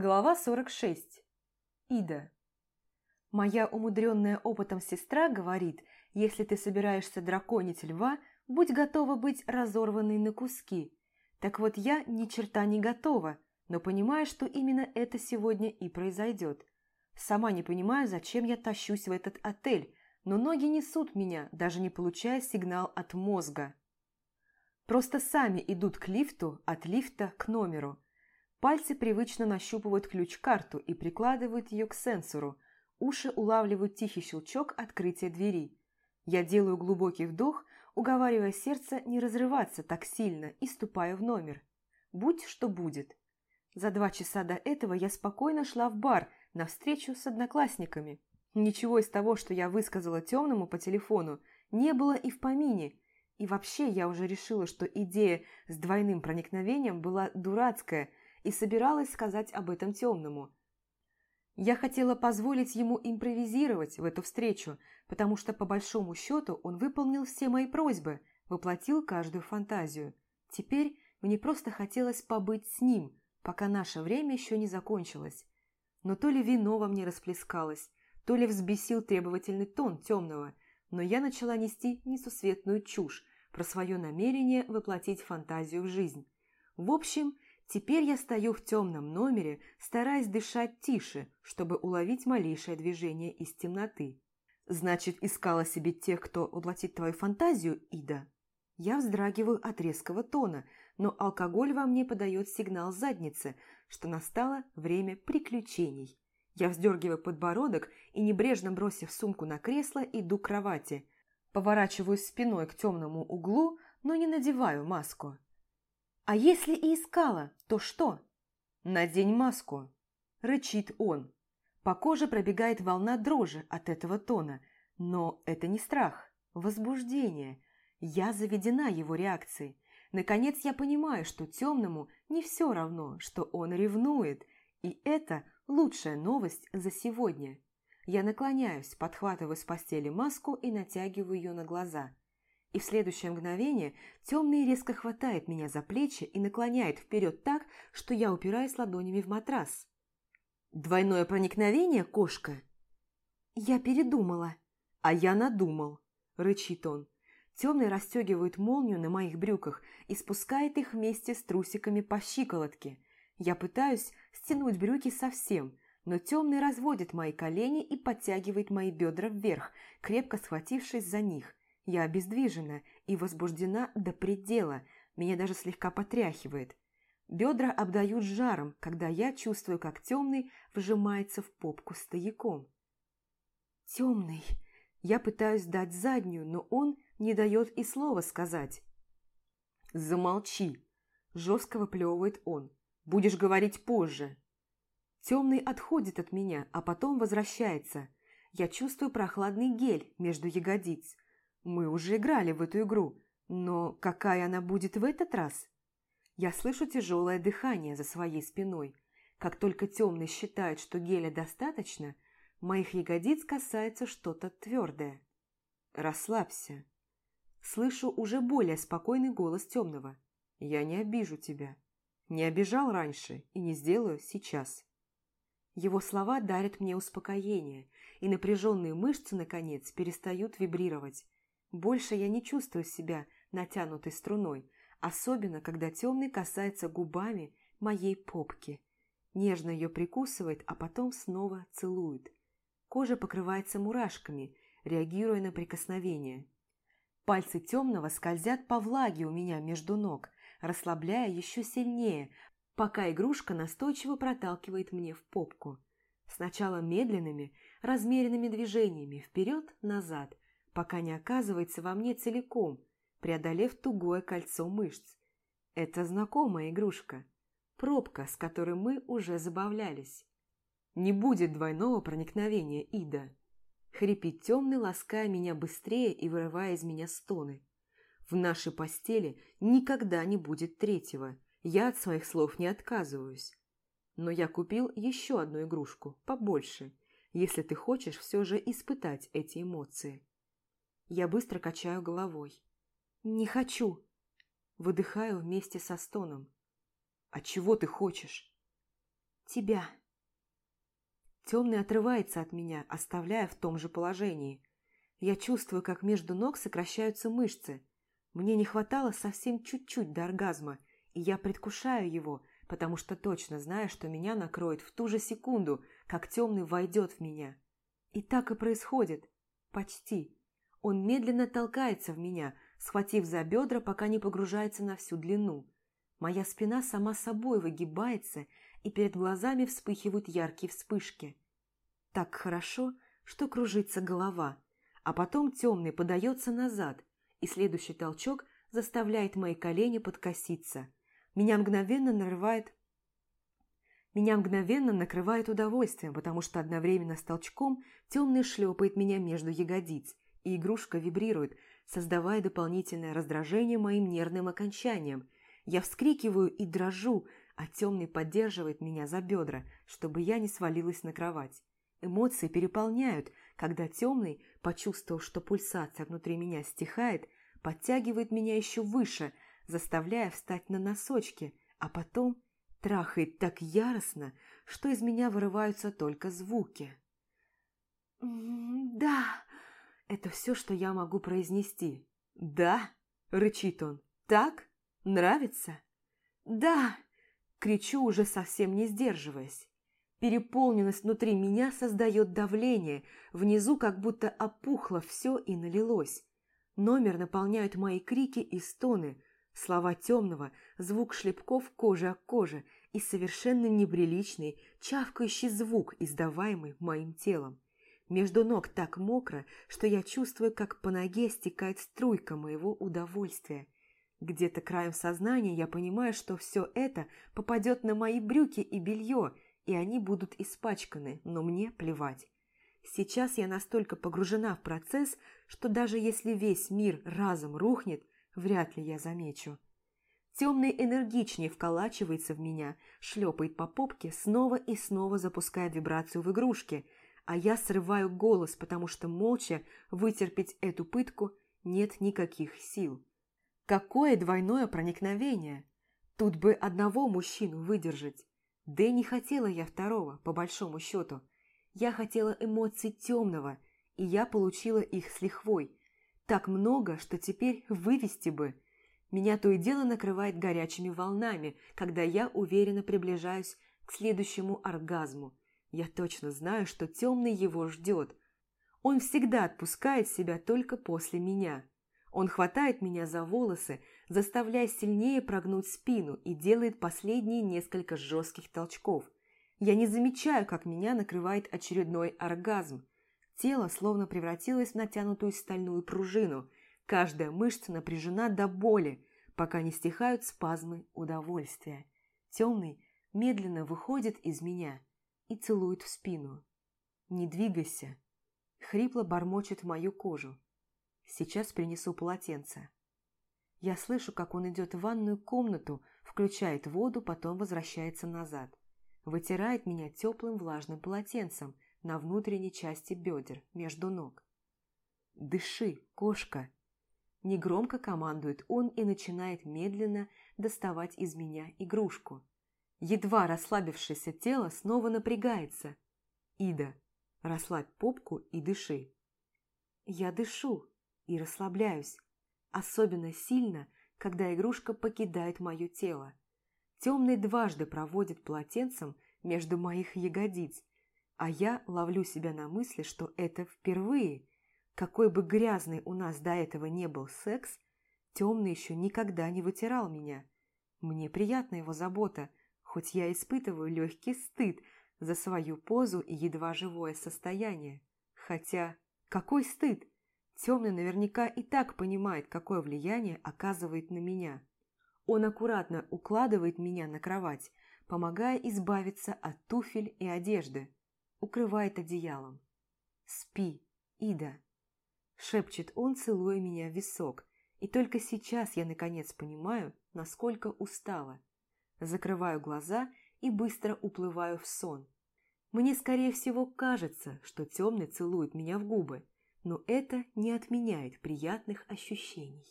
Глава 46. Ида. Моя умудренная опытом сестра говорит, если ты собираешься драконить льва, будь готова быть разорванной на куски. Так вот я ни черта не готова, но понимаю, что именно это сегодня и произойдет. Сама не понимаю, зачем я тащусь в этот отель, но ноги несут меня, даже не получая сигнал от мозга. Просто сами идут к лифту, от лифта к номеру – Пальцы привычно нащупывают ключ-карту и прикладывают ее к сенсору. Уши улавливают тихий щелчок открытия двери. Я делаю глубокий вдох, уговаривая сердце не разрываться так сильно и ступаю в номер. Будь что будет. За два часа до этого я спокойно шла в бар на встречу с одноклассниками. Ничего из того, что я высказала темному по телефону, не было и в помине. И вообще я уже решила, что идея с двойным проникновением была дурацкая – и собиралась сказать об этом темному. Я хотела позволить ему импровизировать в эту встречу, потому что, по большому счету, он выполнил все мои просьбы, воплотил каждую фантазию. Теперь мне просто хотелось побыть с ним, пока наше время еще не закончилось. Но то ли вино во мне расплескалось, то ли взбесил требовательный тон темного, но я начала нести несусветную чушь про свое намерение воплотить фантазию в жизнь. В общем, Теперь я стою в темном номере, стараясь дышать тише, чтобы уловить малейшее движение из темноты. Значит, искала себе тех, кто воплотит твою фантазию, Ида? Я вздрагиваю от резкого тона, но алкоголь во мне подает сигнал задницы, что настало время приключений. Я вздергиваю подбородок и, небрежно бросив сумку на кресло, иду к кровати. Поворачиваюсь спиной к темному углу, но не надеваю маску. «А если и искала, то что?» «Надень маску», – рычит он. По коже пробегает волна дрожи от этого тона, но это не страх, возбуждение. Я заведена его реакцией. Наконец я понимаю, что темному не все равно, что он ревнует, и это лучшая новость за сегодня. Я наклоняюсь, подхватываю с постели маску и натягиваю ее на глаза – и в следующее мгновение темный резко хватает меня за плечи и наклоняет вперед так, что я упираюсь ладонями в матрас. «Двойное проникновение, кошка?» «Я передумала». «А я надумал», – рычит он. Темный расстегивает молнию на моих брюках и спускает их вместе с трусиками по щиколотке. Я пытаюсь стянуть брюки совсем, но темный разводит мои колени и подтягивает мои бедра вверх, крепко схватившись за них. Я обездвижена и возбуждена до предела, меня даже слегка потряхивает. Бедра обдают жаром, когда я чувствую, как темный вжимается в попку стояком. «Темный!» Я пытаюсь дать заднюю, но он не дает и слова сказать. «Замолчи!» – жестко выплевывает он. «Будешь говорить позже!» Темный отходит от меня, а потом возвращается. Я чувствую прохладный гель между ягодиц – мы уже играли в эту игру, но какая она будет в этот раз? Я слышу тяжелое дыхание за своей спиной. Как только темный считает, что геля достаточно, моих ягодиц касается что-то твердое. Расслабься. Слышу уже более спокойный голос темного. Я не обижу тебя. Не обижал раньше и не сделаю сейчас. Его слова дарят мне успокоение, и напряженные мышцы, наконец, перестают вибрировать. Больше я не чувствую себя натянутой струной, особенно когда темный касается губами моей попки. Нежно ее прикусывает, а потом снова целует. Кожа покрывается мурашками, реагируя на прикосновение. Пальцы темного скользят по влаге у меня между ног, расслабляя еще сильнее, пока игрушка настойчиво проталкивает мне в попку. Сначала медленными, размеренными движениями вперед-назад – пока не оказывается во мне целиком, преодолев тугое кольцо мышц. Это знакомая игрушка, пробка, с которой мы уже забавлялись. Не будет двойного проникновения, Ида. Хрипит темный, лаская меня быстрее и вырывая из меня стоны. В нашей постели никогда не будет третьего. Я от своих слов не отказываюсь. Но я купил еще одну игрушку, побольше, если ты хочешь все же испытать эти эмоции. Я быстро качаю головой. «Не хочу!» Выдыхаю вместе со стоном. «А чего ты хочешь?» тебя». Темный отрывается от меня, оставляя в том же положении. Я чувствую, как между ног сокращаются мышцы. Мне не хватало совсем чуть-чуть до оргазма, и я предвкушаю его, потому что точно знаю, что меня накроет в ту же секунду, как темный войдет в меня. И так и происходит. Почти. Он медленно толкается в меня, схватив за бедра, пока не погружается на всю длину. Моя спина сама собой выгибается, и перед глазами вспыхивают яркие вспышки. Так хорошо, что кружится голова, а потом темный подается назад, и следующий толчок заставляет мои колени подкоситься. Меня мгновенно нарывает меня мгновенно накрывает удовольствием, потому что одновременно с толчком темный шлепает меня между ягодиц, и игрушка вибрирует, создавая дополнительное раздражение моим нервным окончанием. Я вскрикиваю и дрожу, а темный поддерживает меня за бедра, чтобы я не свалилась на кровать. Эмоции переполняют, когда темный, почувствовав, что пульсация внутри меня стихает, подтягивает меня еще выше, заставляя встать на носочки, а потом трахает так яростно, что из меня вырываются только звуки. «Да», это все, что я могу произнести. «Да?» – рычит он. «Так? Нравится?» «Да!» – кричу, уже совсем не сдерживаясь. Переполненность внутри меня создает давление, внизу как будто опухло все и налилось. Номер наполняют мои крики и стоны, слова темного, звук шлепков кожи о коже и совершенно неприличный, чавкающий звук, издаваемый моим телом. Между ног так мокро, что я чувствую, как по ноге стекает струйка моего удовольствия. Где-то краем сознания я понимаю, что все это попадет на мои брюки и белье, и они будут испачканы, но мне плевать. Сейчас я настолько погружена в процесс, что даже если весь мир разом рухнет, вряд ли я замечу. Темный энергичнее вколачивается в меня, шлепает по попке, снова и снова запускает вибрацию в игрушке – а я срываю голос, потому что молча вытерпеть эту пытку нет никаких сил. Какое двойное проникновение! Тут бы одного мужчину выдержать. Да и не хотела я второго, по большому счету. Я хотела эмоций темного, и я получила их с лихвой. Так много, что теперь вывести бы. Меня то и дело накрывает горячими волнами, когда я уверенно приближаюсь к следующему оргазму. Я точно знаю, что темный его ждет. Он всегда отпускает себя только после меня. Он хватает меня за волосы, заставляя сильнее прогнуть спину и делает последние несколько жестких толчков. Я не замечаю, как меня накрывает очередной оргазм. Тело словно превратилось в натянутую стальную пружину. Каждая мышца напряжена до боли, пока не стихают спазмы удовольствия. Темный медленно выходит из меня – и целует в спину. «Не двигайся!» Хрипло бормочет в мою кожу. «Сейчас принесу полотенце». Я слышу, как он идет в ванную комнату, включает воду, потом возвращается назад. Вытирает меня теплым влажным полотенцем на внутренней части бедер, между ног. «Дыши, кошка!» Негромко командует он и начинает медленно доставать из меня игрушку. Едва расслабившееся тело снова напрягается. Ида, расслабь попку и дыши. Я дышу и расслабляюсь, особенно сильно, когда игрушка покидает мое тело. Темный дважды проводит полотенцем между моих ягодиц, а я ловлю себя на мысли, что это впервые. Какой бы грязный у нас до этого не был секс, темный еще никогда не вытирал меня. Мне приятна его забота, хоть я испытываю легкий стыд за свою позу и едва живое состояние. Хотя, какой стыд? Темный наверняка и так понимает, какое влияние оказывает на меня. Он аккуратно укладывает меня на кровать, помогая избавиться от туфель и одежды, укрывает одеялом. «Спи, Ида!» Шепчет он, целуя меня в висок, и только сейчас я наконец понимаю, насколько устала закрываю глаза и быстро уплываю в сон. Мне, скорее всего, кажется, что темный целует меня в губы, но это не отменяет приятных ощущений.